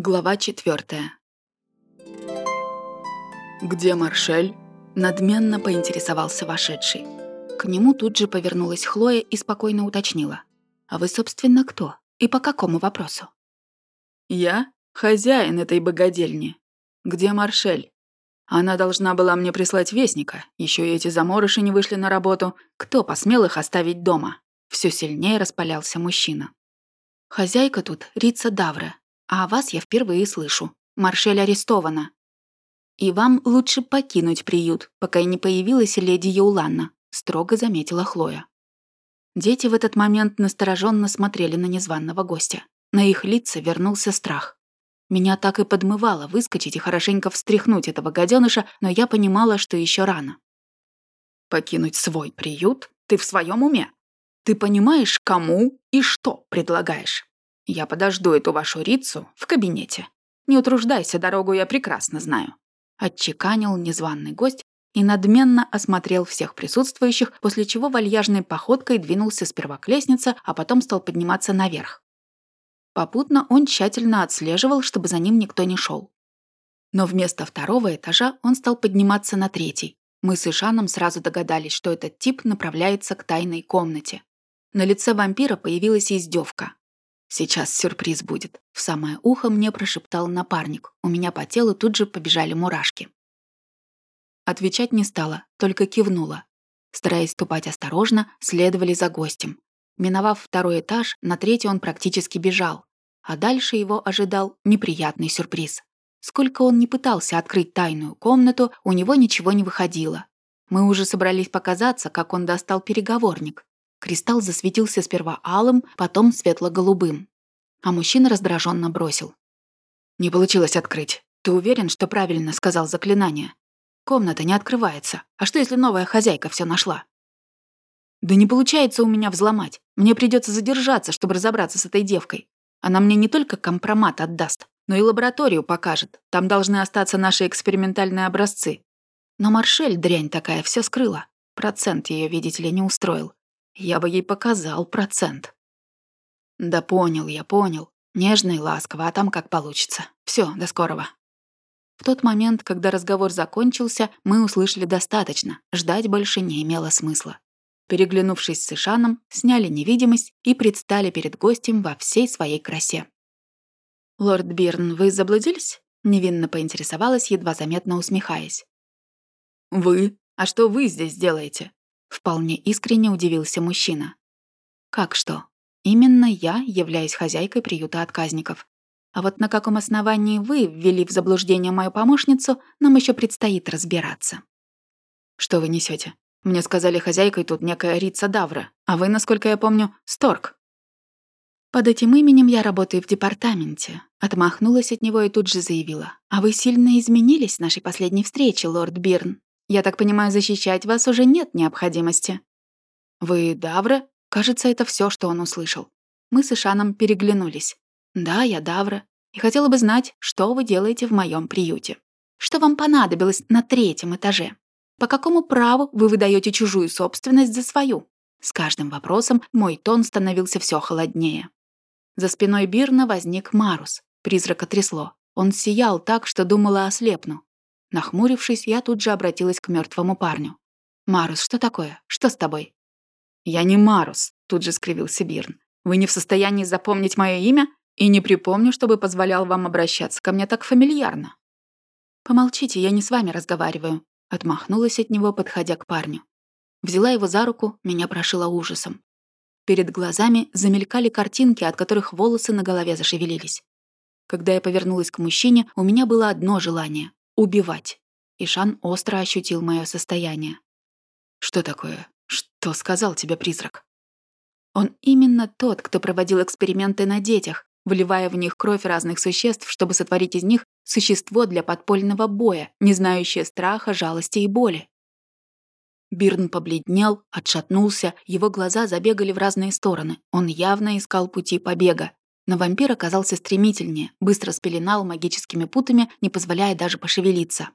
Глава четвертая. «Где Маршель?» — надменно поинтересовался вошедший. К нему тут же повернулась Хлоя и спокойно уточнила. «А вы, собственно, кто? И по какому вопросу?» «Я — хозяин этой богадельни. Где Маршель? Она должна была мне прислать вестника. Еще и эти заморыши не вышли на работу. Кто посмел их оставить дома?» Все сильнее распалялся мужчина. «Хозяйка тут Рица Давра, а о вас я впервые слышу. Маршель арестована. И вам лучше покинуть приют, пока не появилась леди Яуланна», — строго заметила Хлоя. Дети в этот момент настороженно смотрели на незваного гостя. На их лица вернулся страх. Меня так и подмывало выскочить и хорошенько встряхнуть этого гаденыша, но я понимала, что еще рано. «Покинуть свой приют? Ты в своем уме? Ты понимаешь, кому и что предлагаешь?» Я подожду эту вашу Рицу в кабинете. Не утруждайся, дорогу я прекрасно знаю». Отчеканил незваный гость и надменно осмотрел всех присутствующих, после чего вальяжной походкой двинулся сперва к лестнице, а потом стал подниматься наверх. Попутно он тщательно отслеживал, чтобы за ним никто не шел. Но вместо второго этажа он стал подниматься на третий. Мы с Ишаном сразу догадались, что этот тип направляется к тайной комнате. На лице вампира появилась издевка. «Сейчас сюрприз будет», — в самое ухо мне прошептал напарник. У меня по телу тут же побежали мурашки. Отвечать не стала, только кивнула. Стараясь ступать осторожно, следовали за гостем. Миновав второй этаж, на третий он практически бежал. А дальше его ожидал неприятный сюрприз. Сколько он не пытался открыть тайную комнату, у него ничего не выходило. Мы уже собрались показаться, как он достал переговорник. Кристалл засветился сперва алым, потом светло-голубым. А мужчина раздраженно бросил. «Не получилось открыть. Ты уверен, что правильно сказал заклинание? Комната не открывается. А что, если новая хозяйка все нашла?» «Да не получается у меня взломать. Мне придется задержаться, чтобы разобраться с этой девкой. Она мне не только компромат отдаст, но и лабораторию покажет. Там должны остаться наши экспериментальные образцы. Но Маршель, дрянь такая, все скрыла. Процент ее, видите ли, не устроил. Я бы ей показал процент. Да понял я, понял. Нежно и ласково, а там как получится. Все, до скорого. В тот момент, когда разговор закончился, мы услышали достаточно, ждать больше не имело смысла. Переглянувшись с Ишаном, сняли невидимость и предстали перед гостем во всей своей красе. «Лорд Бирн, вы заблудились?» — невинно поинтересовалась, едва заметно усмехаясь. «Вы? А что вы здесь делаете?» Вполне искренне удивился мужчина. Как что? Именно я являюсь хозяйкой приюта отказников. А вот на каком основании вы ввели в заблуждение мою помощницу, нам еще предстоит разбираться. Что вы несете? Мне сказали, хозяйкой тут некая Рица Давра, а вы, насколько я помню, Сторг. Под этим именем я работаю в департаменте. Отмахнулась от него и тут же заявила. А вы сильно изменились с нашей последней встречи, лорд Бирн. Я так понимаю, защищать вас уже нет необходимости». «Вы Давра?» Кажется, это все, что он услышал. Мы с Ишаном переглянулись. «Да, я Давра. И хотела бы знать, что вы делаете в моем приюте. Что вам понадобилось на третьем этаже? По какому праву вы выдаете чужую собственность за свою?» С каждым вопросом мой тон становился все холоднее. За спиной Бирна возник Марус. Призрака трясло. Он сиял так, что думала ослепну. Нахмурившись, я тут же обратилась к мертвому парню. «Марус, что такое? Что с тобой?» «Я не Марус», — тут же скривился Бирн. «Вы не в состоянии запомнить мое имя? И не припомню, чтобы позволял вам обращаться ко мне так фамильярно». «Помолчите, я не с вами разговариваю», — отмахнулась от него, подходя к парню. Взяла его за руку, меня прошила ужасом. Перед глазами замелькали картинки, от которых волосы на голове зашевелились. Когда я повернулась к мужчине, у меня было одно желание убивать. Ишан остро ощутил мое состояние. «Что такое? Что сказал тебе призрак?» Он именно тот, кто проводил эксперименты на детях, вливая в них кровь разных существ, чтобы сотворить из них существо для подпольного боя, не знающее страха, жалости и боли. Бирн побледнел, отшатнулся, его глаза забегали в разные стороны. Он явно искал пути побега. Но вампир оказался стремительнее, быстро спеленал магическими путами, не позволяя даже пошевелиться.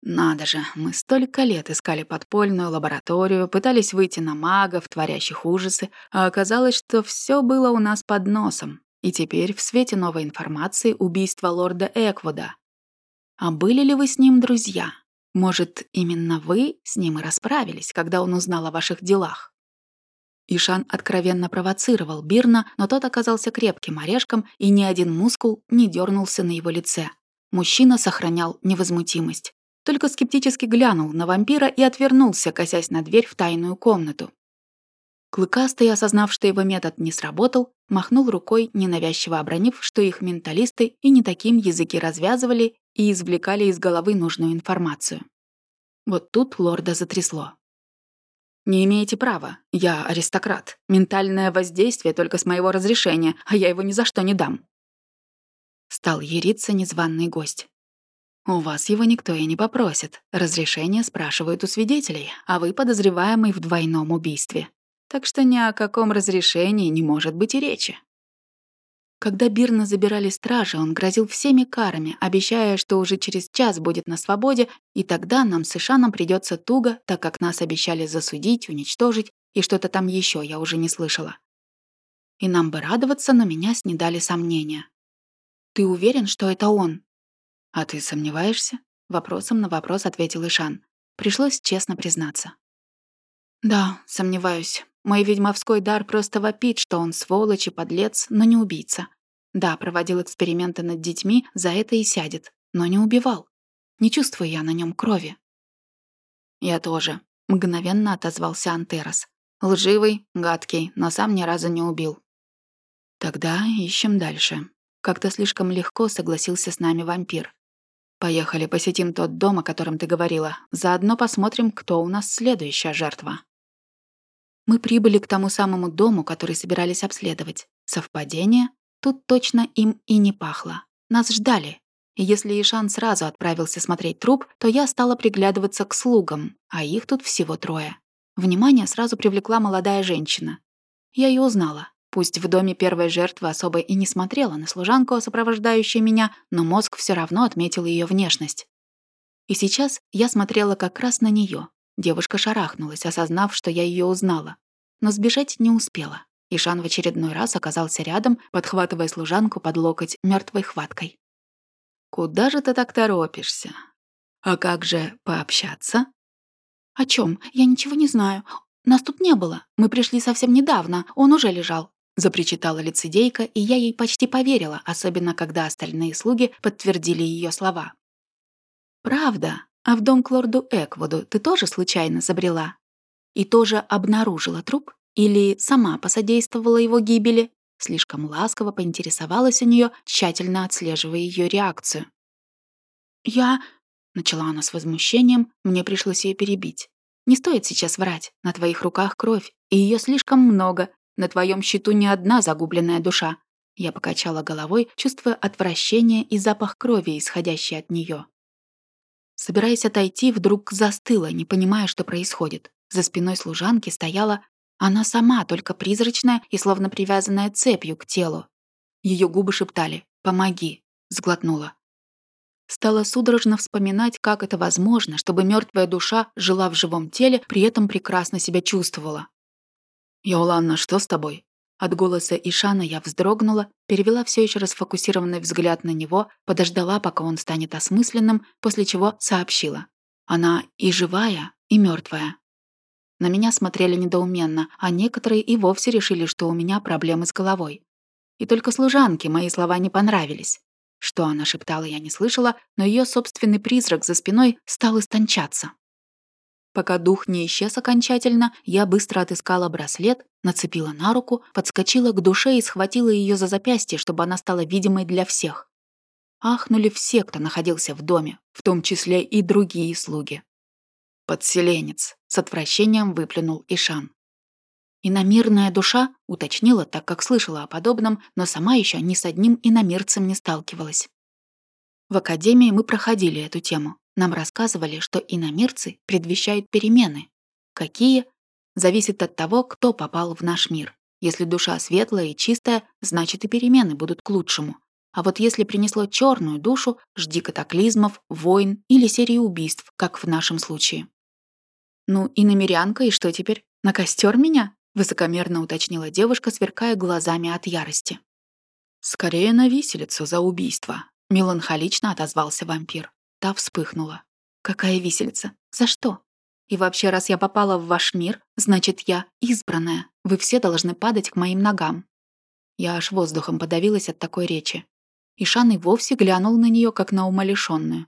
Надо же, мы столько лет искали подпольную лабораторию, пытались выйти на магов, творящих ужасы, а оказалось, что все было у нас под носом. И теперь, в свете новой информации, убийство лорда Эквуда. А были ли вы с ним друзья? Может, именно вы с ним и расправились, когда он узнал о ваших делах? Ишан откровенно провоцировал Бирна, но тот оказался крепким орешком, и ни один мускул не дернулся на его лице. Мужчина сохранял невозмутимость. Только скептически глянул на вампира и отвернулся, косясь на дверь в тайную комнату. Клыкастый, осознав, что его метод не сработал, махнул рукой, ненавязчиво обронив, что их менталисты и не таким языки развязывали и извлекали из головы нужную информацию. Вот тут лорда затрясло. «Не имеете права. Я аристократ. Ментальное воздействие только с моего разрешения, а я его ни за что не дам». Стал яриться незваный гость. «У вас его никто и не попросит. Разрешение спрашивают у свидетелей, а вы подозреваемый в двойном убийстве. Так что ни о каком разрешении не может быть и речи». Когда Бирна забирали стражи, он грозил всеми карами, обещая, что уже через час будет на свободе, и тогда нам с Ишаном придется туго, так как нас обещали засудить, уничтожить и что-то там еще я уже не слышала. И нам бы радоваться, но меня снедали сомнения. «Ты уверен, что это он?» «А ты сомневаешься?» Вопросом на вопрос ответил Ишан. Пришлось честно признаться. «Да, сомневаюсь. Мой ведьмовской дар просто вопит, что он сволочь и подлец, но не убийца. Да, проводил эксперименты над детьми, за это и сядет, но не убивал. Не чувствую я на нем крови. Я тоже. Мгновенно отозвался Антерос. Лживый, гадкий, но сам ни разу не убил. Тогда ищем дальше. Как-то слишком легко согласился с нами вампир. Поехали посетим тот дом, о котором ты говорила. Заодно посмотрим, кто у нас следующая жертва. Мы прибыли к тому самому дому, который собирались обследовать. Совпадение? Тут точно им и не пахло. Нас ждали. И если Ишан сразу отправился смотреть труп, то я стала приглядываться к слугам, а их тут всего трое. Внимание сразу привлекла молодая женщина. Я ее узнала. Пусть в доме первой жертвы особо и не смотрела на служанку, сопровождающую меня, но мозг все равно отметил ее внешность. И сейчас я смотрела как раз на нее, Девушка шарахнулась, осознав, что я ее узнала. Но сбежать не успела. Ишан в очередной раз оказался рядом, подхватывая служанку под локоть мертвой хваткой. «Куда же ты так торопишься? А как же пообщаться?» «О чем? Я ничего не знаю. Нас тут не было. Мы пришли совсем недавно. Он уже лежал», — запричитала лицедейка, и я ей почти поверила, особенно когда остальные слуги подтвердили ее слова. «Правда? А в дом к лорду Эквуду ты тоже случайно забрела? И тоже обнаружила труп? Или сама посодействовала его гибели? Слишком ласково поинтересовалась у нее, тщательно отслеживая ее реакцию. «Я...» — начала она с возмущением, мне пришлось ее перебить. «Не стоит сейчас врать. На твоих руках кровь, и ее слишком много. На твоем счету не одна загубленная душа». Я покачала головой, чувствуя отвращение и запах крови, исходящий от нее. Собираясь отойти, вдруг застыла, не понимая, что происходит. За спиной служанки стояла она сама, только призрачная и словно привязанная цепью к телу. Ее губы шептали «Помоги», — сглотнула. Стала судорожно вспоминать, как это возможно, чтобы мертвая душа жила в живом теле, при этом прекрасно себя чувствовала. «Йоланна, что с тобой?» От голоса Ишана я вздрогнула, перевела все еще расфокусированный взгляд на него, подождала, пока он станет осмысленным, после чего сообщила. Она и живая, и мертвая. На меня смотрели недоуменно, а некоторые и вовсе решили, что у меня проблемы с головой. И только служанке мои слова не понравились. Что она шептала, я не слышала, но ее собственный призрак за спиной стал истончаться. Пока дух не исчез окончательно, я быстро отыскала браслет, нацепила на руку, подскочила к душе и схватила ее за запястье, чтобы она стала видимой для всех. Ахнули все, кто находился в доме, в том числе и другие слуги. «Подселенец», — с отвращением выплюнул Ишан. Иномирная душа уточнила, так как слышала о подобном, но сама еще ни с одним иномирцем не сталкивалась. В академии мы проходили эту тему. Нам рассказывали, что иномирцы предвещают перемены. Какие? Зависит от того, кто попал в наш мир. Если душа светлая и чистая, значит и перемены будут к лучшему. А вот если принесло черную душу, жди катаклизмов, войн или серии убийств, как в нашем случае. «Ну и намерянка, и что теперь? На костер меня?» — высокомерно уточнила девушка, сверкая глазами от ярости. «Скорее на виселицу за убийство», — меланхолично отозвался вампир. Та вспыхнула. «Какая виселица? За что? И вообще, раз я попала в ваш мир, значит, я избранная. Вы все должны падать к моим ногам». Я аж воздухом подавилась от такой речи. Ишан и вовсе глянул на нее, как на умалишенную.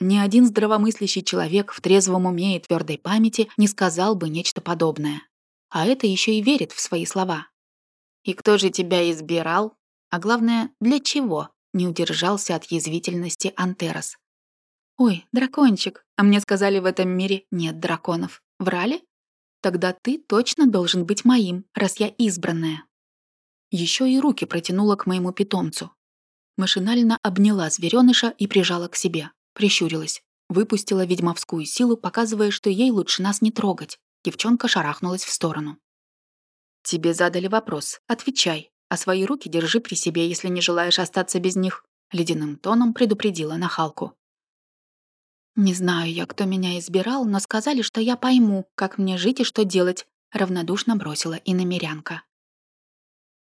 Ни один здравомыслящий человек в трезвом уме и твердой памяти не сказал бы нечто подобное. А это еще и верит в свои слова. «И кто же тебя избирал? А главное, для чего?» Не удержался от язвительности Антерос. «Ой, дракончик, а мне сказали, в этом мире нет драконов. Врали? Тогда ты точно должен быть моим, раз я избранная». Еще и руки протянула к моему питомцу. Машинально обняла зверёныша и прижала к себе. Прищурилась. Выпустила ведьмовскую силу, показывая, что ей лучше нас не трогать. Девчонка шарахнулась в сторону. «Тебе задали вопрос. Отвечай. А свои руки держи при себе, если не желаешь остаться без них», — ледяным тоном предупредила нахалку. «Не знаю я, кто меня избирал, но сказали, что я пойму, как мне жить и что делать», — равнодушно бросила и намерянка.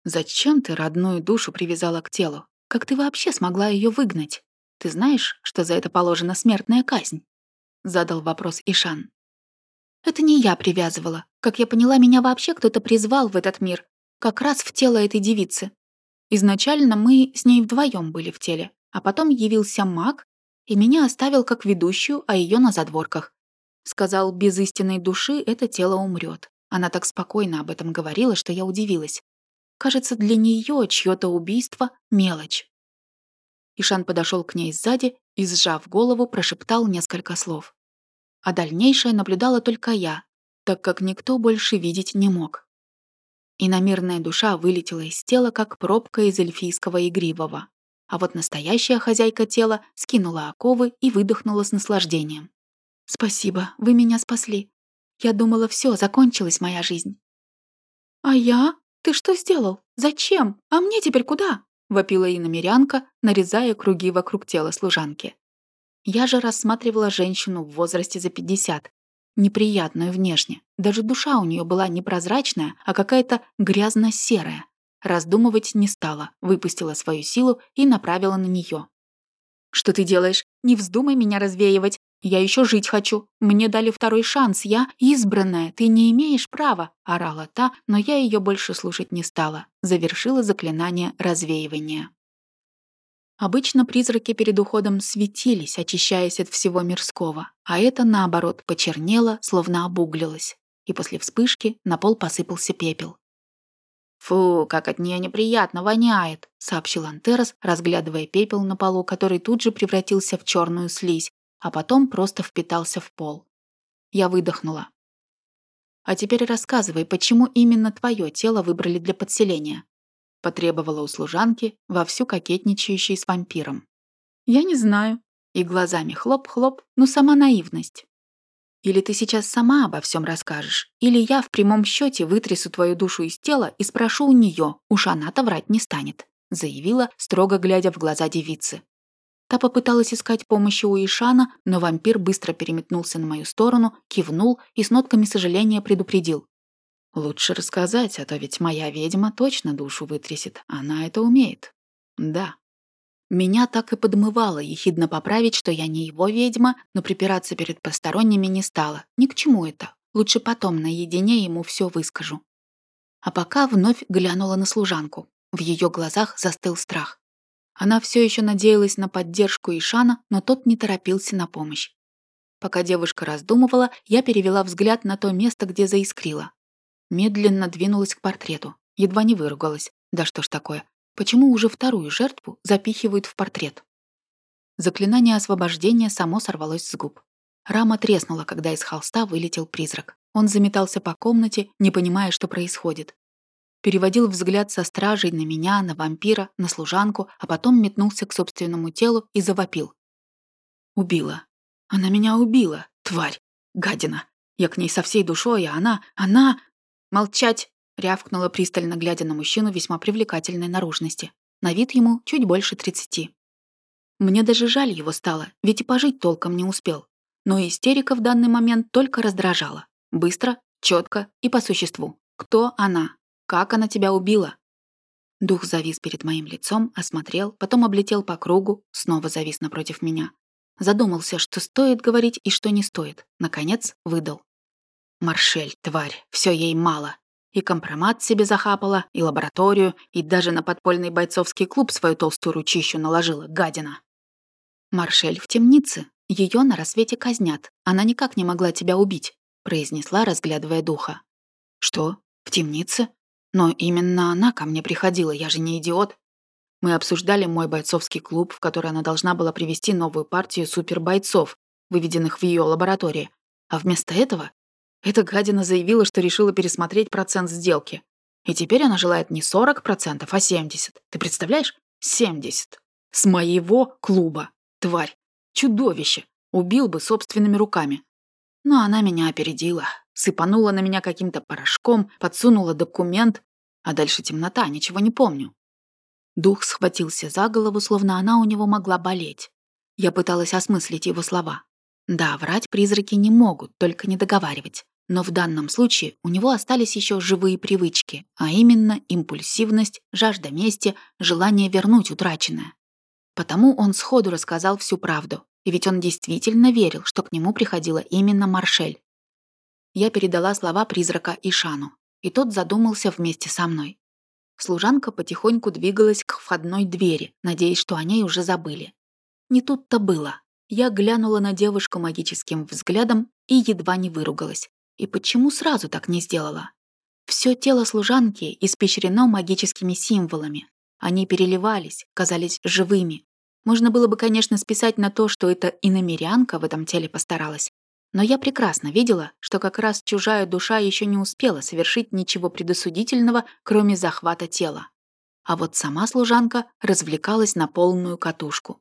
«Зачем ты родную душу привязала к телу? Как ты вообще смогла ее выгнать? Ты знаешь, что за это положена смертная казнь?» — задал вопрос Ишан. «Это не я привязывала. Как я поняла, меня вообще кто-то призвал в этот мир, как раз в тело этой девицы. Изначально мы с ней вдвоем были в теле, а потом явился маг и меня оставил как ведущую, а ее на задворках. Сказал, без истинной души это тело умрет. Она так спокойно об этом говорила, что я удивилась. Кажется, для нее чье-то убийство — мелочь. Ишан подошел к ней сзади и, сжав голову, прошептал несколько слов. А дальнейшее наблюдала только я, так как никто больше видеть не мог. Иномирная душа вылетела из тела, как пробка из эльфийского игривого а вот настоящая хозяйка тела скинула оковы и выдохнула с наслаждением. «Спасибо, вы меня спасли. Я думала, все, закончилась моя жизнь». «А я? Ты что сделал? Зачем? А мне теперь куда?» — вопила иномерянка, нарезая круги вокруг тела служанки. Я же рассматривала женщину в возрасте за 50, неприятную внешне. Даже душа у нее была не прозрачная, а какая-то грязно-серая. Раздумывать не стала, выпустила свою силу и направила на нее. «Что ты делаешь? Не вздумай меня развеивать. Я еще жить хочу. Мне дали второй шанс. Я избранная. Ты не имеешь права», — орала та, но я ее больше слушать не стала. Завершила заклинание развеивания. Обычно призраки перед уходом светились, очищаясь от всего мирского, а это, наоборот, почернело, словно обуглилось. И после вспышки на пол посыпался пепел. «Фу, как от нее неприятно воняет», — сообщил Антерос, разглядывая пепел на полу, который тут же превратился в черную слизь, а потом просто впитался в пол. Я выдохнула. «А теперь рассказывай, почему именно твое тело выбрали для подселения?» — потребовала у служанки, вовсю кокетничающей с вампиром. «Я не знаю». И глазами хлоп-хлоп, ну сама наивность. Или ты сейчас сама обо всем расскажешь, или я в прямом счете вытрясу твою душу из тела и спрошу у нее, уж она-то врать не станет», заявила, строго глядя в глаза девицы. Та попыталась искать помощи у Ишана, но вампир быстро переметнулся на мою сторону, кивнул и с нотками сожаления предупредил. «Лучше рассказать, а то ведь моя ведьма точно душу вытрясет. Она это умеет. Да, меня так и подмывало ехидно поправить, что я не его ведьма, но припираться перед посторонними не стала. Ни к чему это. Лучше потом наедине ему все выскажу. А пока вновь глянула на служанку. В ее глазах застыл страх. Она все еще надеялась на поддержку Ишана, но тот не торопился на помощь. Пока девушка раздумывала, я перевела взгляд на то место, где заискрила. Медленно двинулась к портрету. Едва не выругалась. Да что ж такое, Почему уже вторую жертву запихивают в портрет? Заклинание освобождения само сорвалось с губ. Рама треснула, когда из холста вылетел призрак. Он заметался по комнате, не понимая, что происходит. Переводил взгляд со стражей на меня, на вампира, на служанку, а потом метнулся к собственному телу и завопил. «Убила. Она меня убила, тварь, гадина. Я к ней со всей душой, а она... она... Молчать!» рявкнула пристально, глядя на мужчину весьма привлекательной наружности. На вид ему чуть больше тридцати. Мне даже жаль его стало, ведь и пожить толком не успел. Но истерика в данный момент только раздражала. Быстро, четко и по существу. Кто она? Как она тебя убила? Дух завис перед моим лицом, осмотрел, потом облетел по кругу, снова завис напротив меня. Задумался, что стоит говорить и что не стоит. Наконец, выдал. «Маршель, тварь, все ей мало. И компромат себе захапала, и лабораторию, и даже на подпольный бойцовский клуб свою толстую ручищу наложила, гадина». «Маршель в темнице. Ее на рассвете казнят. Она никак не могла тебя убить», — произнесла, разглядывая духа. «Что? В темнице? Но именно она ко мне приходила, я же не идиот. Мы обсуждали мой бойцовский клуб, в который она должна была привести новую партию супербойцов, выведенных в ее лаборатории. А вместо этого эта гадина заявила, что решила пересмотреть процент сделки. И теперь она желает не 40%, а 70%. Ты представляешь? 70%. С моего клуба. Тварь. Чудовище. Убил бы собственными руками. Но она меня опередила. Сыпанула на меня каким-то порошком, подсунула документ. А дальше темнота, ничего не помню. Дух схватился за голову, словно она у него могла болеть. Я пыталась осмыслить его слова. Да, врать призраки не могут, только не договаривать. Но в данном случае у него остались еще живые привычки, а именно импульсивность, жажда мести, желание вернуть утраченное. Потому он сходу рассказал всю правду, и ведь он действительно верил, что к нему приходила именно Маршель. Я передала слова призрака Ишану, и тот задумался вместе со мной. Служанка потихоньку двигалась к входной двери, надеясь, что о ней уже забыли. Не тут-то было. Я глянула на девушку магическим взглядом и едва не выругалась. И почему сразу так не сделала? Все тело служанки испещрено магическими символами. Они переливались, казались живыми. Можно было бы, конечно, списать на то, что это иномерянка в этом теле постаралась, но я прекрасно видела, что как раз чужая душа еще не успела совершить ничего предосудительного, кроме захвата тела. А вот сама служанка развлекалась на полную катушку.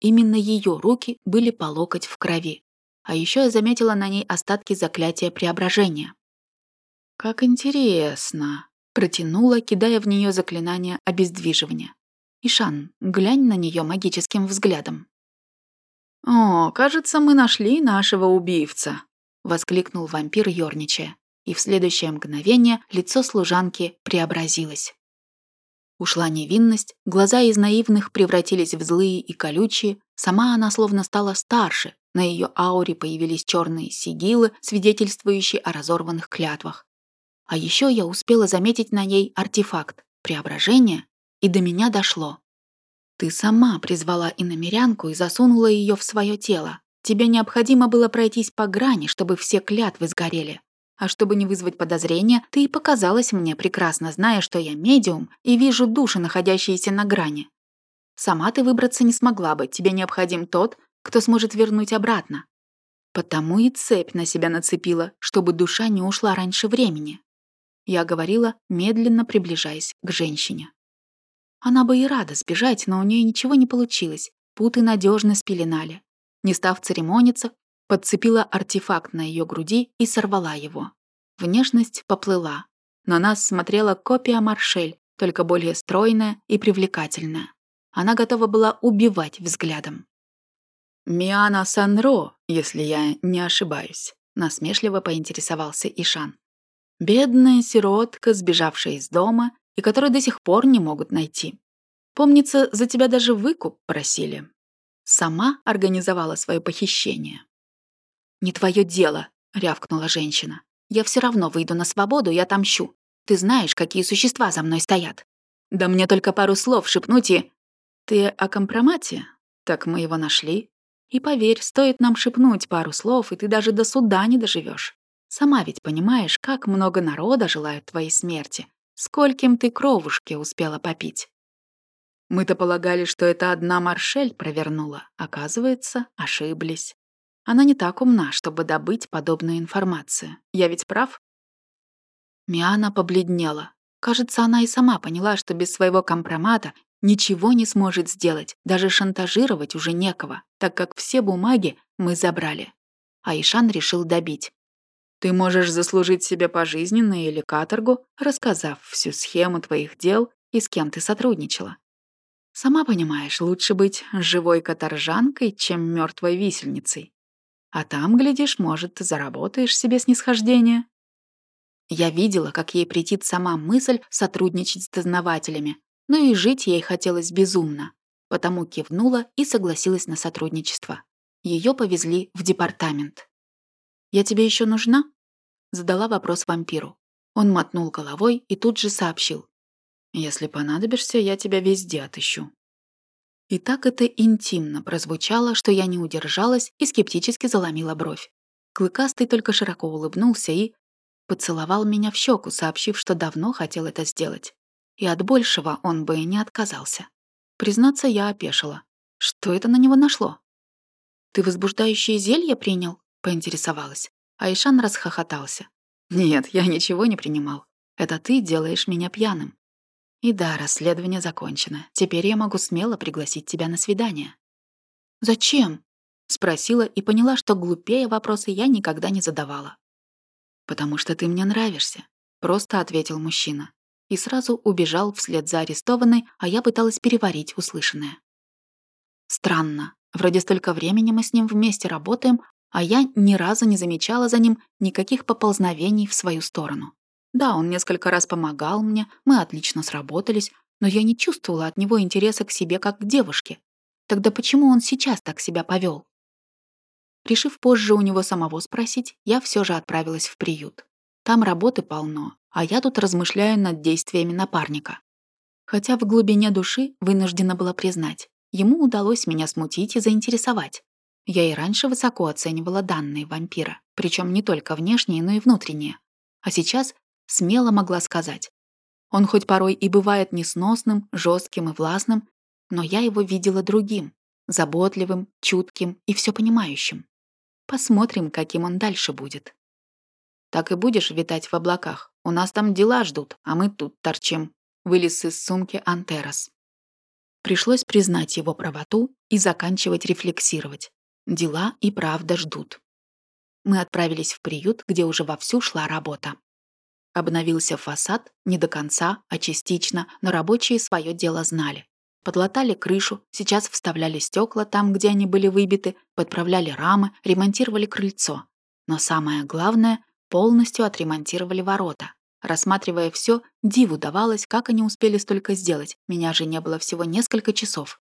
Именно ее руки были по локоть в крови. А еще я заметила на ней остатки заклятия преображения. «Как интересно!» — протянула, кидая в нее заклинание обездвиживания. «Ишан, глянь на нее магическим взглядом». «О, кажется, мы нашли нашего убивца», — воскликнул вампир, ёрничая. И в следующее мгновение лицо служанки преобразилось. Ушла невинность, глаза из наивных превратились в злые и колючие, сама она словно стала старше, на ее ауре появились черные сигилы, свидетельствующие о разорванных клятвах. А еще я успела заметить на ней артефакт — преображение, и до меня дошло. Ты сама призвала иномерянку и засунула ее в свое тело. Тебе необходимо было пройтись по грани, чтобы все клятвы сгорели. А чтобы не вызвать подозрения, ты и показалась мне, прекрасно зная, что я медиум и вижу души, находящиеся на грани. Сама ты выбраться не смогла бы, тебе необходим тот, кто сможет вернуть обратно. Потому и цепь на себя нацепила, чтобы душа не ушла раньше времени. Я говорила, медленно приближаясь к женщине. Она бы и рада сбежать, но у нее ничего не получилось. Путы надежно спеленали. Не став церемониться, подцепила артефакт на ее груди и сорвала его. Внешность поплыла. На нас смотрела копия Маршель, только более стройная и привлекательная. Она готова была убивать взглядом. «Миана Санро, если я не ошибаюсь», — насмешливо поинтересовался Ишан. Бедная сиротка, сбежавшая из дома и которые до сих пор не могут найти. Помнится, за тебя даже выкуп просили. Сама организовала свое похищение. «Не твое дело», — рявкнула женщина. «Я все равно выйду на свободу и отомщу. Ты знаешь, какие существа за мной стоят. Да мне только пару слов шепнуть и...» «Ты о компромате? Так мы его нашли. И поверь, стоит нам шепнуть пару слов, и ты даже до суда не доживешь. Сама ведь понимаешь, как много народа желают твоей смерти, Скольким ты кровушки успела попить? Мы-то полагали, что это одна Маршель провернула. Оказывается, ошиблись. Она не так умна, чтобы добыть подобную информацию. Я ведь прав? Миана побледнела. Кажется, она и сама поняла, что без своего компромата ничего не сможет сделать, даже шантажировать уже некого, так как все бумаги мы забрали. А Ишан решил добить. Ты можешь заслужить себе пожизненно или каторгу, рассказав всю схему твоих дел и с кем ты сотрудничала. Сама понимаешь, лучше быть живой каторжанкой, чем мертвой висельницей. А там, глядишь, может, заработаешь себе снисхождение. Я видела, как ей претит сама мысль сотрудничать с дознавателями, но и жить ей хотелось безумно, потому кивнула и согласилась на сотрудничество. Ее повезли в департамент. «Я тебе еще нужна?» Задала вопрос вампиру. Он мотнул головой и тут же сообщил. «Если понадобишься, я тебя везде отыщу». И так это интимно прозвучало, что я не удержалась и скептически заломила бровь. Клыкастый только широко улыбнулся и поцеловал меня в щеку, сообщив, что давно хотел это сделать. И от большего он бы и не отказался. Признаться, я опешила. Что это на него нашло? «Ты возбуждающее зелье принял?» — поинтересовалась. Айшан расхохотался. «Нет, я ничего не принимал. Это ты делаешь меня пьяным. И да, расследование закончено. Теперь я могу смело пригласить тебя на свидание. Зачем? Спросила и поняла, что глупее вопросы я никогда не задавала. «Потому что ты мне нравишься», — просто ответил мужчина. И сразу убежал вслед за арестованной, а я пыталась переварить услышанное. Странно. Вроде столько времени мы с ним вместе работаем, а я ни разу не замечала за ним никаких поползновений в свою сторону. Да, он несколько раз помогал мне, мы отлично сработались, но я не чувствовала от него интереса к себе как к девушке. Тогда почему он сейчас так себя повел? Решив позже у него самого спросить, я все же отправилась в приют. Там работы полно, а я тут размышляю над действиями напарника. Хотя в глубине души вынуждена была признать, ему удалось меня смутить и заинтересовать. Я и раньше высоко оценивала данные вампира, причем не только внешние, но и внутренние. А сейчас смело могла сказать. Он хоть порой и бывает несносным, жестким и властным, но я его видела другим, заботливым, чутким и все понимающим. Посмотрим, каким он дальше будет. Так и будешь витать в облаках. У нас там дела ждут, а мы тут торчим. Вылез из сумки Антерос. Пришлось признать его правоту и заканчивать рефлексировать. Дела и правда ждут. Мы отправились в приют, где уже вовсю шла работа. Обновился фасад, не до конца, а частично, но рабочие свое дело знали. Подлатали крышу, сейчас вставляли стекла там, где они были выбиты, подправляли рамы, ремонтировали крыльцо. Но самое главное, полностью отремонтировали ворота. Рассматривая все, диву давалось, как они успели столько сделать. Меня же не было всего несколько часов.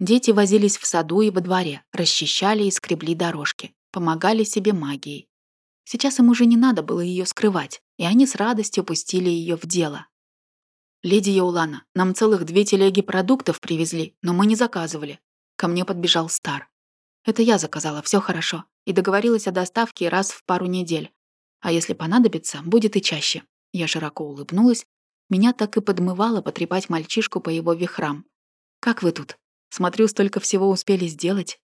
Дети возились в саду и во дворе, расчищали и скребли дорожки, помогали себе магией. Сейчас им уже не надо было ее скрывать и они с радостью пустили ее в дело. «Леди Яулана, нам целых две телеги продуктов привезли, но мы не заказывали». Ко мне подбежал Стар. «Это я заказала, все хорошо, и договорилась о доставке раз в пару недель. А если понадобится, будет и чаще». Я широко улыбнулась. Меня так и подмывало потрепать мальчишку по его вихрам. «Как вы тут? Смотрю, столько всего успели сделать».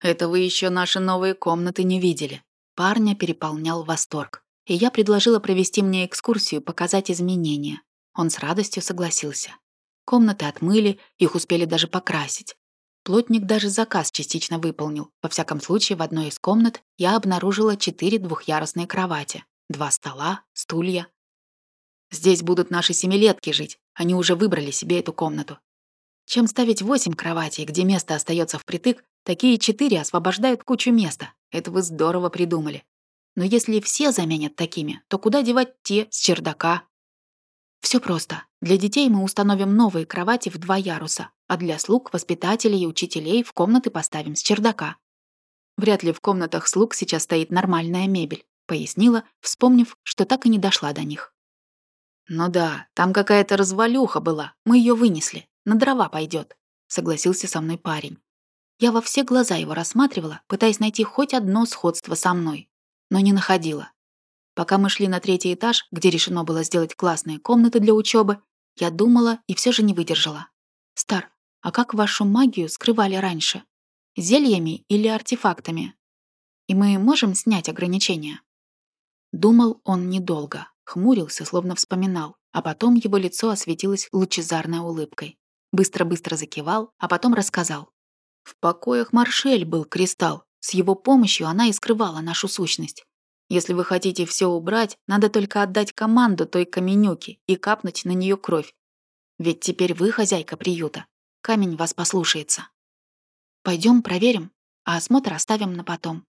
«Это вы еще наши новые комнаты не видели». Парня переполнял восторг и я предложила провести мне экскурсию, показать изменения. Он с радостью согласился. Комнаты отмыли, их успели даже покрасить. Плотник даже заказ частично выполнил. Во всяком случае, в одной из комнат я обнаружила четыре двухъярусные кровати, два стола, стулья. Здесь будут наши семилетки жить, они уже выбрали себе эту комнату. Чем ставить восемь кроватей, где место остается впритык, такие четыре освобождают кучу места. Это вы здорово придумали. Но если все заменят такими, то куда девать те с чердака? Все просто. Для детей мы установим новые кровати в два яруса, а для слуг, воспитателей и учителей в комнаты поставим с чердака. Вряд ли в комнатах слуг сейчас стоит нормальная мебель, пояснила, вспомнив, что так и не дошла до них. «Ну да, там какая-то развалюха была, мы ее вынесли, на дрова пойдет, согласился со мной парень. Я во все глаза его рассматривала, пытаясь найти хоть одно сходство со мной, но не находила. Пока мы шли на третий этаж, где решено было сделать классные комнаты для учебы, я думала и все же не выдержала. «Стар, а как вашу магию скрывали раньше? Зельями или артефактами? И мы можем снять ограничения?» Думал он недолго, хмурился, словно вспоминал, а потом его лицо осветилось лучезарной улыбкой. Быстро-быстро закивал, а потом рассказал. В покоях Маршель был кристалл, с его помощью она и скрывала нашу сущность. Если вы хотите все убрать, надо только отдать команду той каменюке и капнуть на нее кровь. Ведь теперь вы хозяйка приюта. Камень вас послушается. Пойдем проверим, а осмотр оставим на потом.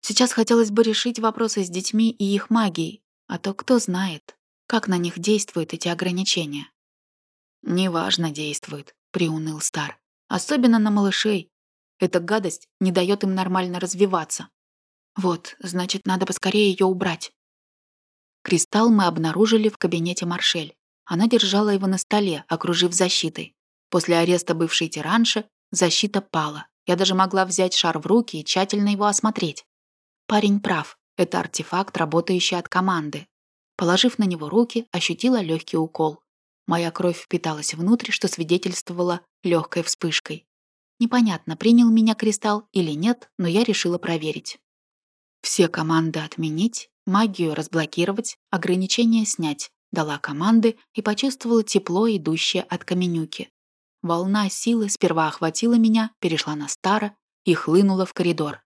Сейчас хотелось бы решить вопросы с детьми и их магией. А то кто знает, как на них действуют эти ограничения. «Неважно действует», — приуныл Стар. «Особенно на малышей. Эта гадость не дает им нормально развиваться. Вот, значит, надо поскорее ее убрать». Кристалл мы обнаружили в кабинете Маршель. Она держала его на столе, окружив защитой. После ареста бывшей тиранши защита пала. Я даже могла взять шар в руки и тщательно его осмотреть. Парень прав. Это артефакт, работающий от команды. Положив на него руки, ощутила легкий укол. Моя кровь впиталась внутрь, что свидетельствовало легкой вспышкой. Непонятно, принял меня кристалл или нет, но я решила проверить. Все команды отменить, магию разблокировать, ограничения снять. Дала команды и почувствовала тепло, идущее от каменюки. Волна силы сперва охватила меня, перешла на Стара и хлынула в коридор.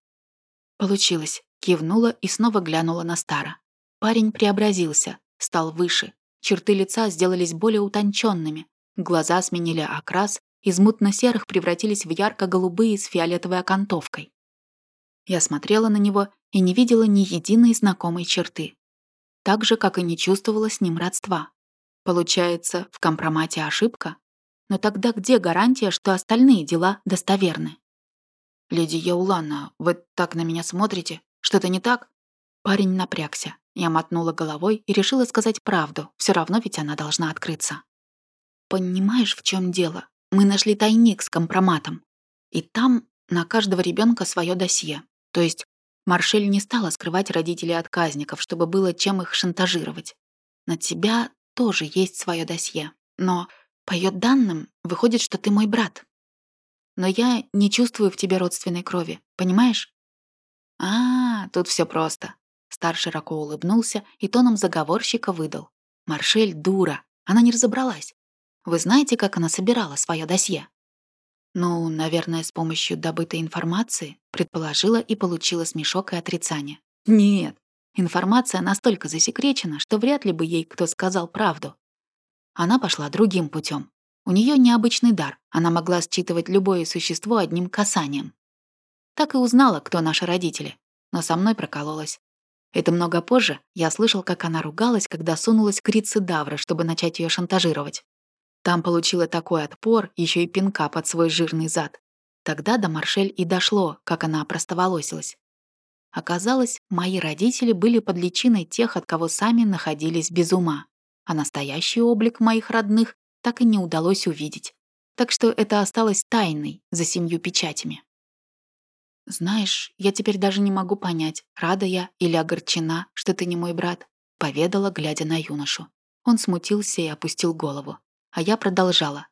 Получилось. Кивнула и снова глянула на Стара. Парень преобразился, стал выше, Черты лица сделались более утонченными, глаза сменили окрас, из мутно-серых превратились в ярко-голубые с фиолетовой окантовкой. Я смотрела на него и не видела ни единой знакомой черты. Так же, как и не чувствовала с ним родства. Получается, в компромате ошибка? Но тогда где гарантия, что остальные дела достоверны? «Леди Яулана, вы так на меня смотрите? Что-то не так?» Парень напрягся. Я мотнула головой и решила сказать правду, все равно ведь она должна открыться. «Понимаешь, в чем дело? Мы нашли тайник с компроматом. И там на каждого ребенка свое досье. То есть Маршель не стала скрывать родителей отказников, чтобы было чем их шантажировать. На тебя тоже есть свое досье. Но по ее данным выходит, что ты мой брат. Но я не чувствую в тебе родственной крови, понимаешь? А, тут все просто. Стар широко улыбнулся и тоном заговорщика выдал. «Маршель дура. Она не разобралась. Вы знаете, как она собирала свое досье?» «Ну, наверное, с помощью добытой информации», предположила и получила смешок и отрицание. «Нет, информация настолько засекречена, что вряд ли бы ей кто сказал правду. Она пошла другим путем. У нее необычный дар, она могла считывать любое существо одним касанием. Так и узнала, кто наши родители, но со мной прокололась. Это много позже я слышал, как она ругалась, когда сунулась к Рице Давра, чтобы начать ее шантажировать. Там получила такой отпор, еще и пинка под свой жирный зад. Тогда до Маршель и дошло, как она опростоволосилась. Оказалось, мои родители были под личиной тех, от кого сами находились без ума, а настоящий облик моих родных так и не удалось увидеть. Так что это осталось тайной за семью печатями. «Знаешь, я теперь даже не могу понять, рада я или огорчена, что ты не мой брат», — поведала, глядя на юношу. Он смутился и опустил голову. А я продолжала.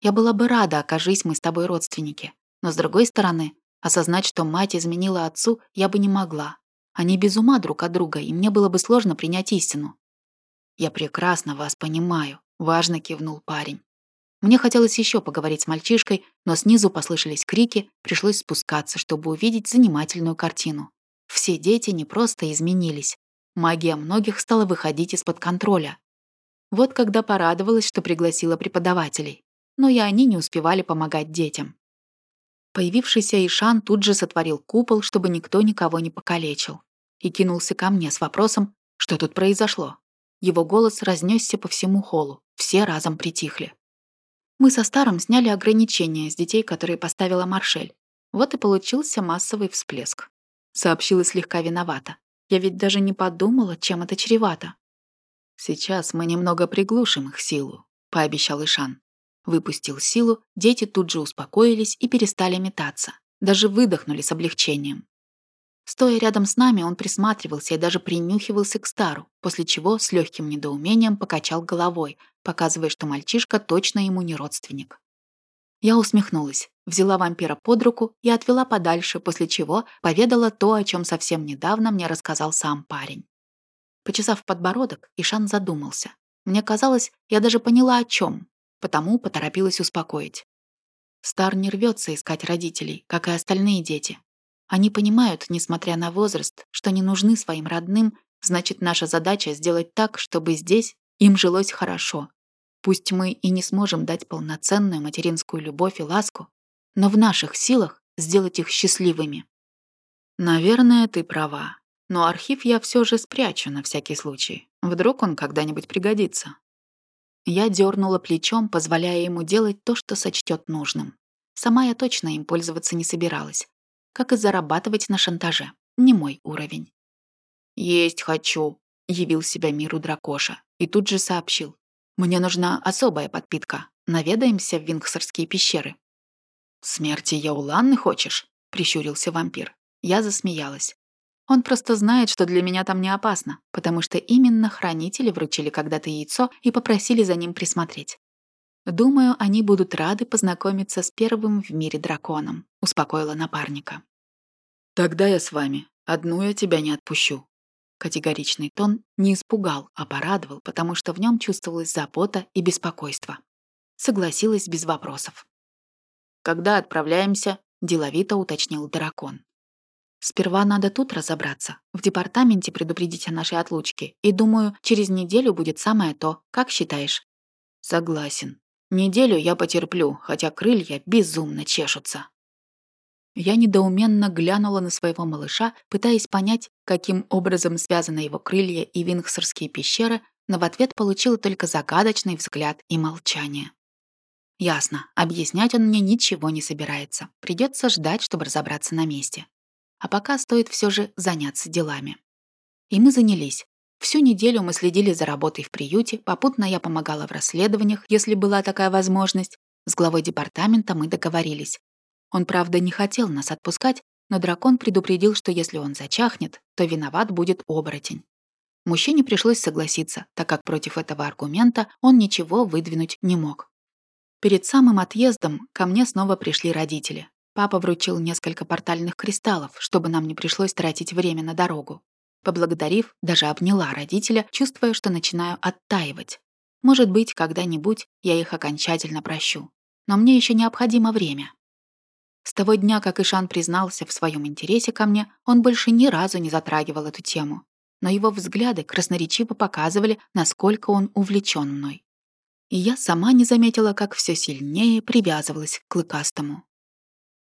«Я была бы рада, окажись мы с тобой родственники. Но, с другой стороны, осознать, что мать изменила отцу, я бы не могла. Они без ума друг от друга, и мне было бы сложно принять истину». «Я прекрасно вас понимаю», — важно кивнул парень. Мне хотелось еще поговорить с мальчишкой, но снизу послышались крики, пришлось спускаться, чтобы увидеть занимательную картину. Все дети не просто изменились. Магия многих стала выходить из-под контроля. Вот когда порадовалась, что пригласила преподавателей. Но и они не успевали помогать детям. Появившийся Ишан тут же сотворил купол, чтобы никто никого не покалечил. И кинулся ко мне с вопросом, что тут произошло. Его голос разнесся по всему холлу, все разом притихли. Мы со Старым сняли ограничения с детей, которые поставила Маршель. Вот и получился массовый всплеск. Сообщила слегка виновата. Я ведь даже не подумала, чем это чревато. «Сейчас мы немного приглушим их силу», — пообещал Ишан. Выпустил силу, дети тут же успокоились и перестали метаться. Даже выдохнули с облегчением. Стоя рядом с нами, он присматривался и даже принюхивался к Стару, после чего с легким недоумением покачал головой, показывая, что мальчишка точно ему не родственник. Я усмехнулась, взяла вампира под руку и отвела подальше, после чего поведала то, о чем совсем недавно мне рассказал сам парень. Почесав подбородок, Ишан задумался. Мне казалось, я даже поняла, о чем, потому поторопилась успокоить. Стар не рвется искать родителей, как и остальные дети. Они понимают, несмотря на возраст, что не нужны своим родным, значит, наша задача сделать так, чтобы здесь им жилось хорошо. Пусть мы и не сможем дать полноценную материнскую любовь и ласку, но в наших силах сделать их счастливыми. Наверное, ты права. Но архив я все же спрячу на всякий случай. Вдруг он когда-нибудь пригодится. Я дернула плечом, позволяя ему делать то, что сочтет нужным. Сама я точно им пользоваться не собиралась. Как и зарабатывать на шантаже. Не мой уровень. «Есть хочу», — явил себя миру дракоша. И тут же сообщил. «Мне нужна особая подпитка. Наведаемся в Вингсорские пещеры». «Смерти Яуланны хочешь?» — прищурился вампир. Я засмеялась. Он просто знает, что для меня там не опасно, потому что именно хранители вручили когда-то яйцо и попросили за ним присмотреть. «Думаю, они будут рады познакомиться с первым в мире драконом», — успокоила напарника. «Тогда я с вами. Одну я тебя не отпущу». Категоричный тон не испугал, а порадовал, потому что в нем чувствовалась забота и беспокойство. Согласилась без вопросов. «Когда отправляемся?» — деловито уточнил дракон. Сперва надо тут разобраться, в департаменте предупредить о нашей отлучке, и, думаю, через неделю будет самое то. Как считаешь?» «Согласен. Неделю я потерплю, хотя крылья безумно чешутся». Я недоуменно глянула на своего малыша, пытаясь понять, каким образом связаны его крылья и вингсорские пещеры, но в ответ получила только загадочный взгляд и молчание. Ясно, объяснять он мне ничего не собирается. Придется ждать, чтобы разобраться на месте. А пока стоит все же заняться делами. И мы занялись. Всю неделю мы следили за работой в приюте, попутно я помогала в расследованиях, если была такая возможность. С главой департамента мы договорились. Он, правда, не хотел нас отпускать, но дракон предупредил, что если он зачахнет, то виноват будет оборотень. Мужчине пришлось согласиться, так как против этого аргумента он ничего выдвинуть не мог. Перед самым отъездом ко мне снова пришли родители. Папа вручил несколько портальных кристаллов, чтобы нам не пришлось тратить время на дорогу. Поблагодарив, даже обняла родителя, чувствуя, что начинаю оттаивать. Может быть, когда-нибудь я их окончательно прощу. Но мне еще необходимо время. С того дня, как Ишан признался в своем интересе ко мне, он больше ни разу не затрагивал эту тему. Но его взгляды красноречиво показывали, насколько он увлечен мной. И я сама не заметила, как все сильнее привязывалась к клыкастому.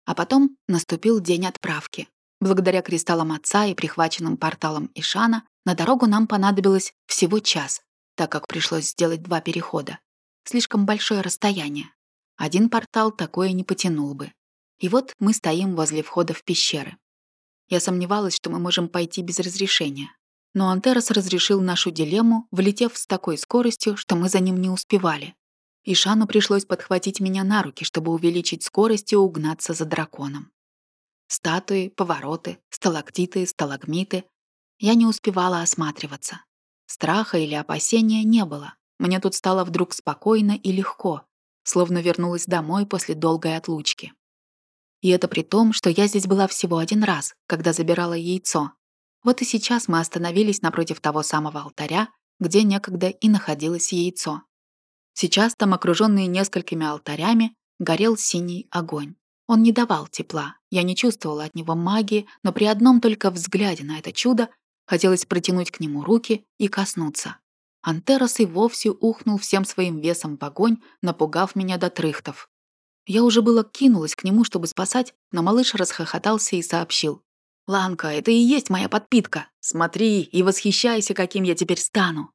А потом наступил день отправки. Благодаря кристаллам отца и прихваченным порталам Ишана на дорогу нам понадобилось всего час, так как пришлось сделать два перехода. Слишком большое расстояние. Один портал такое не потянул бы. И вот мы стоим возле входа в пещеры. Я сомневалась, что мы можем пойти без разрешения. Но Антерос разрешил нашу дилемму, влетев с такой скоростью, что мы за ним не успевали. Ишану пришлось подхватить меня на руки, чтобы увеличить скорость и угнаться за драконом. Статуи, повороты, сталактиты, сталагмиты. Я не успевала осматриваться. Страха или опасения не было. Мне тут стало вдруг спокойно и легко, словно вернулась домой после долгой отлучки. И это при том, что я здесь была всего один раз, когда забирала яйцо. Вот и сейчас мы остановились напротив того самого алтаря, где некогда и находилось яйцо. Сейчас там, окруженный несколькими алтарями, горел синий огонь. Он не давал тепла, я не чувствовала от него магии, но при одном только взгляде на это чудо хотелось протянуть к нему руки и коснуться. Антерос и вовсе ухнул всем своим весом в огонь, напугав меня до трыхтов. Я уже было кинулась к нему, чтобы спасать, но малыш расхохотался и сообщил. «Ланка, это и есть моя подпитка. Смотри и восхищайся, каким я теперь стану».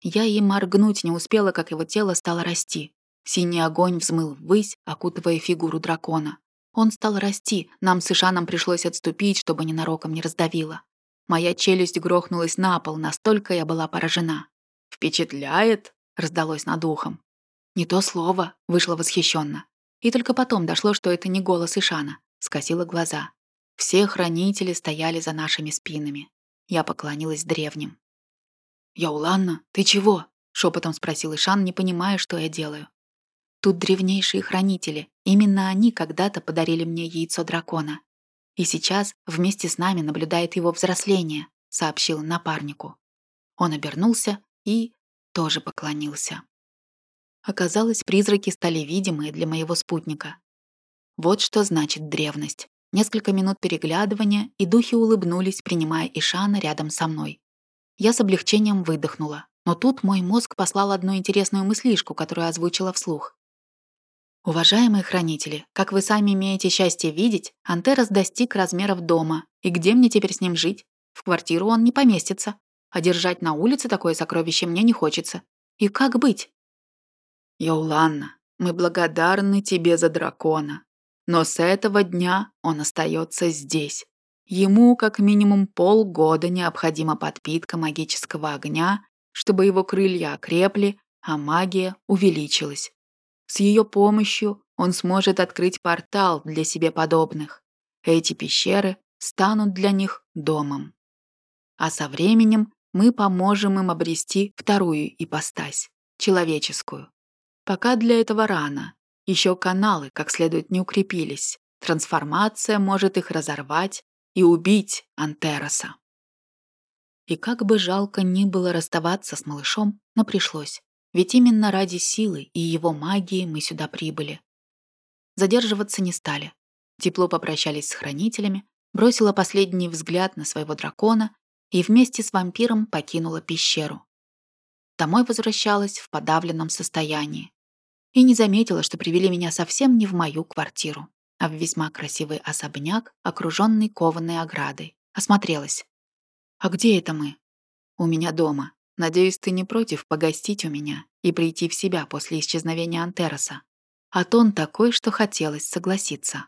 Я и моргнуть не успела, как его тело стало расти. Синий огонь взмыл ввысь, окутывая фигуру дракона. Он стал расти, нам с Ишаном пришлось отступить, чтобы ненароком не раздавило. Моя челюсть грохнулась на пол, настолько я была поражена. «Впечатляет?» — раздалось над ухом. «Не то слово», — вышло восхищенно. И только потом дошло, что это не голос Ишана. Скосила глаза. Все хранители стояли за нашими спинами. Я поклонилась древним. «Яуланна, ты чего?» — шепотом спросил Ишан, не понимая, что я делаю. «Тут древнейшие хранители. Именно они когда-то подарили мне яйцо дракона. И сейчас вместе с нами наблюдает его взросление», — сообщил напарнику. Он обернулся и тоже поклонился. Оказалось, призраки стали видимые для моего спутника. Вот что значит древность. Несколько минут переглядывания, и духи улыбнулись, принимая Ишана рядом со мной. Я с облегчением выдохнула, но тут мой мозг послал одну интересную мыслишку, которую озвучила вслух. «Уважаемые хранители, как вы сами имеете счастье видеть, Антерос достиг размеров дома, и где мне теперь с ним жить? В квартиру он не поместится, а держать на улице такое сокровище мне не хочется. И как быть? Йоланна, мы благодарны тебе за дракона. Но с этого дня он остается здесь. Ему как минимум полгода необходима подпитка магического огня, чтобы его крылья окрепли, а магия увеличилась. С ее помощью он сможет открыть портал для себе подобных. Эти пещеры станут для них домом. А со временем мы поможем им обрести вторую ипостась, человеческую. Пока для этого рано. Еще каналы как следует не укрепились. Трансформация может их разорвать и убить Антероса. И как бы жалко ни было расставаться с малышом, но пришлось. Ведь именно ради силы и его магии мы сюда прибыли. Задерживаться не стали. Тепло попрощались с хранителями, бросила последний взгляд на своего дракона и вместе с вампиром покинула пещеру. Домой возвращалась в подавленном состоянии. И не заметила, что привели меня совсем не в мою квартиру, а в весьма красивый особняк, окруженный кованой оградой. Осмотрелась. «А где это мы?» «У меня дома. Надеюсь, ты не против погостить у меня и прийти в себя после исчезновения Антероса. А тон такой, что хотелось согласиться».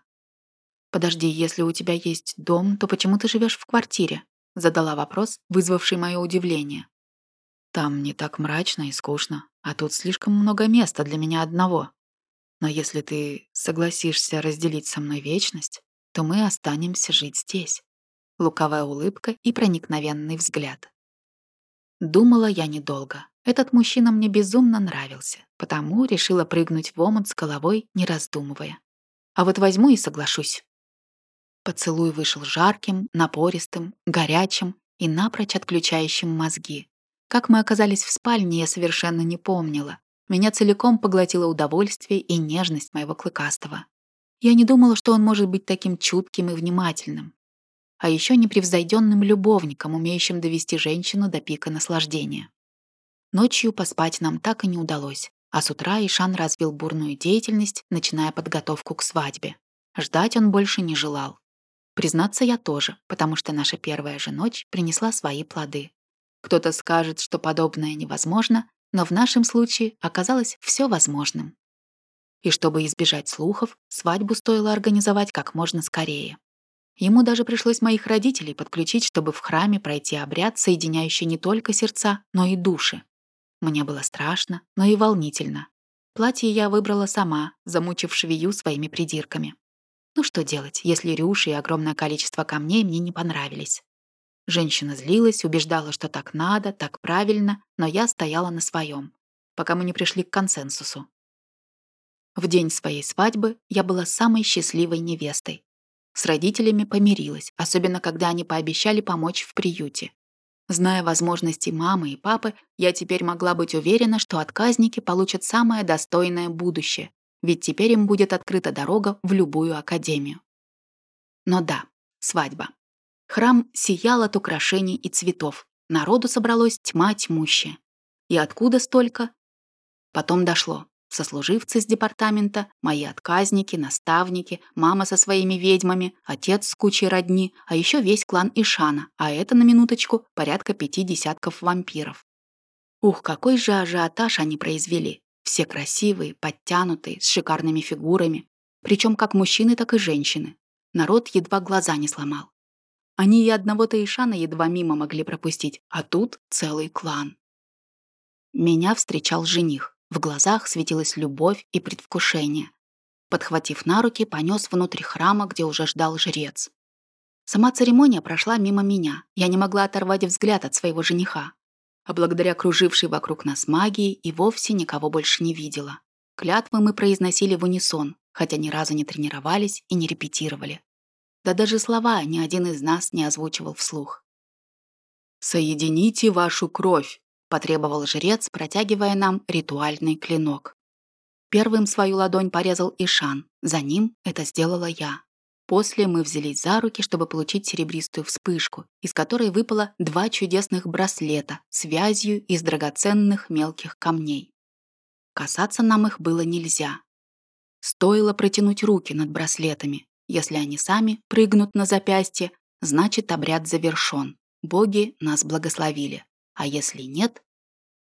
«Подожди, если у тебя есть дом, то почему ты живешь в квартире?» Задала вопрос, вызвавший мое удивление. «Там не так мрачно и скучно, а тут слишком много места для меня одного. Но если ты согласишься разделить со мной вечность, то мы останемся жить здесь». Луковая улыбка и проникновенный взгляд. Думала я недолго. Этот мужчина мне безумно нравился, потому решила прыгнуть в омут с головой, не раздумывая. А вот возьму и соглашусь. Поцелуй вышел жарким, напористым, горячим и напрочь отключающим мозги. Как мы оказались в спальне, я совершенно не помнила. Меня целиком поглотило удовольствие и нежность моего клыкастого. Я не думала, что он может быть таким чутким и внимательным. А еще непревзойденным любовником, умеющим довести женщину до пика наслаждения. Ночью поспать нам так и не удалось, а с утра Ишан развил бурную деятельность, начиная подготовку к свадьбе. Ждать он больше не желал. Признаться, я тоже, потому что наша первая же ночь принесла свои плоды. Кто-то скажет, что подобное невозможно, но в нашем случае оказалось все возможным. И чтобы избежать слухов, свадьбу стоило организовать как можно скорее. Ему даже пришлось моих родителей подключить, чтобы в храме пройти обряд, соединяющий не только сердца, но и души. Мне было страшно, но и волнительно. Платье я выбрала сама, замучив швею своими придирками. Ну что делать, если рюши и огромное количество камней мне не понравились? Женщина злилась, убеждала, что так надо, так правильно, но я стояла на своем, пока мы не пришли к консенсусу. В день своей свадьбы я была самой счастливой невестой. С родителями помирилась, особенно когда они пообещали помочь в приюте. Зная возможности мамы и папы, я теперь могла быть уверена, что отказники получат самое достойное будущее, ведь теперь им будет открыта дорога в любую академию. Но да, свадьба. Храм сиял от украшений и цветов. Народу собралось тьма тьмущая. И откуда столько? Потом дошло. Сослуживцы с департамента, мои отказники, наставники, мама со своими ведьмами, отец с кучей родни, а еще весь клан Ишана, а это, на минуточку, порядка пяти десятков вампиров. Ух, какой же ажиотаж они произвели. Все красивые, подтянутые, с шикарными фигурами. Причем как мужчины, так и женщины. Народ едва глаза не сломал. Они и одного Таишана едва мимо могли пропустить, а тут целый клан. Меня встречал жених. В глазах светилась любовь и предвкушение. Подхватив на руки, понес внутрь храма, где уже ждал жрец. Сама церемония прошла мимо меня. Я не могла оторвать взгляд от своего жениха а благодаря кружившей вокруг нас магии и вовсе никого больше не видела. Клятвы мы произносили в унисон, хотя ни разу не тренировались и не репетировали. Да даже слова ни один из нас не озвучивал вслух. «Соедините вашу кровь», — потребовал жрец, протягивая нам ритуальный клинок. Первым свою ладонь порезал Ишан, за ним это сделала я. После мы взялись за руки, чтобы получить серебристую вспышку, из которой выпало два чудесных браслета с вязью из драгоценных мелких камней. Касаться нам их было нельзя. Стоило протянуть руки над браслетами. Если они сами прыгнут на запястье, значит обряд завершён. боги нас благословили. А если нет?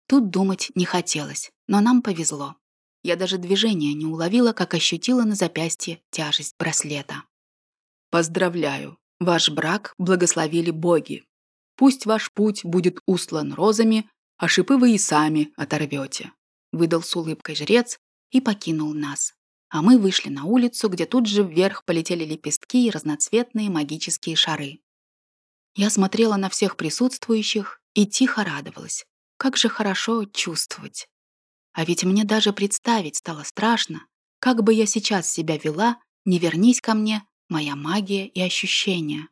Тут думать не хотелось, но нам повезло. Я даже движения не уловила, как ощутила на запястье тяжесть браслета. «Поздравляю! Ваш брак благословили боги. Пусть ваш путь будет устлан розами, а шипы вы и сами оторвете», — выдал с улыбкой жрец и покинул нас. А мы вышли на улицу, где тут же вверх полетели лепестки и разноцветные магические шары. Я смотрела на всех присутствующих и тихо радовалась. Как же хорошо чувствовать. А ведь мне даже представить стало страшно, как бы я сейчас себя вела, не вернись ко мне моя магия и ощущения.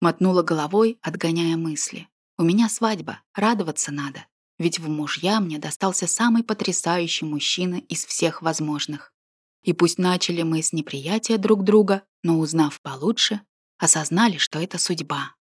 Мотнула головой, отгоняя мысли. У меня свадьба, радоваться надо. Ведь в мужья мне достался самый потрясающий мужчина из всех возможных. И пусть начали мы с неприятия друг друга, но узнав получше, осознали, что это судьба.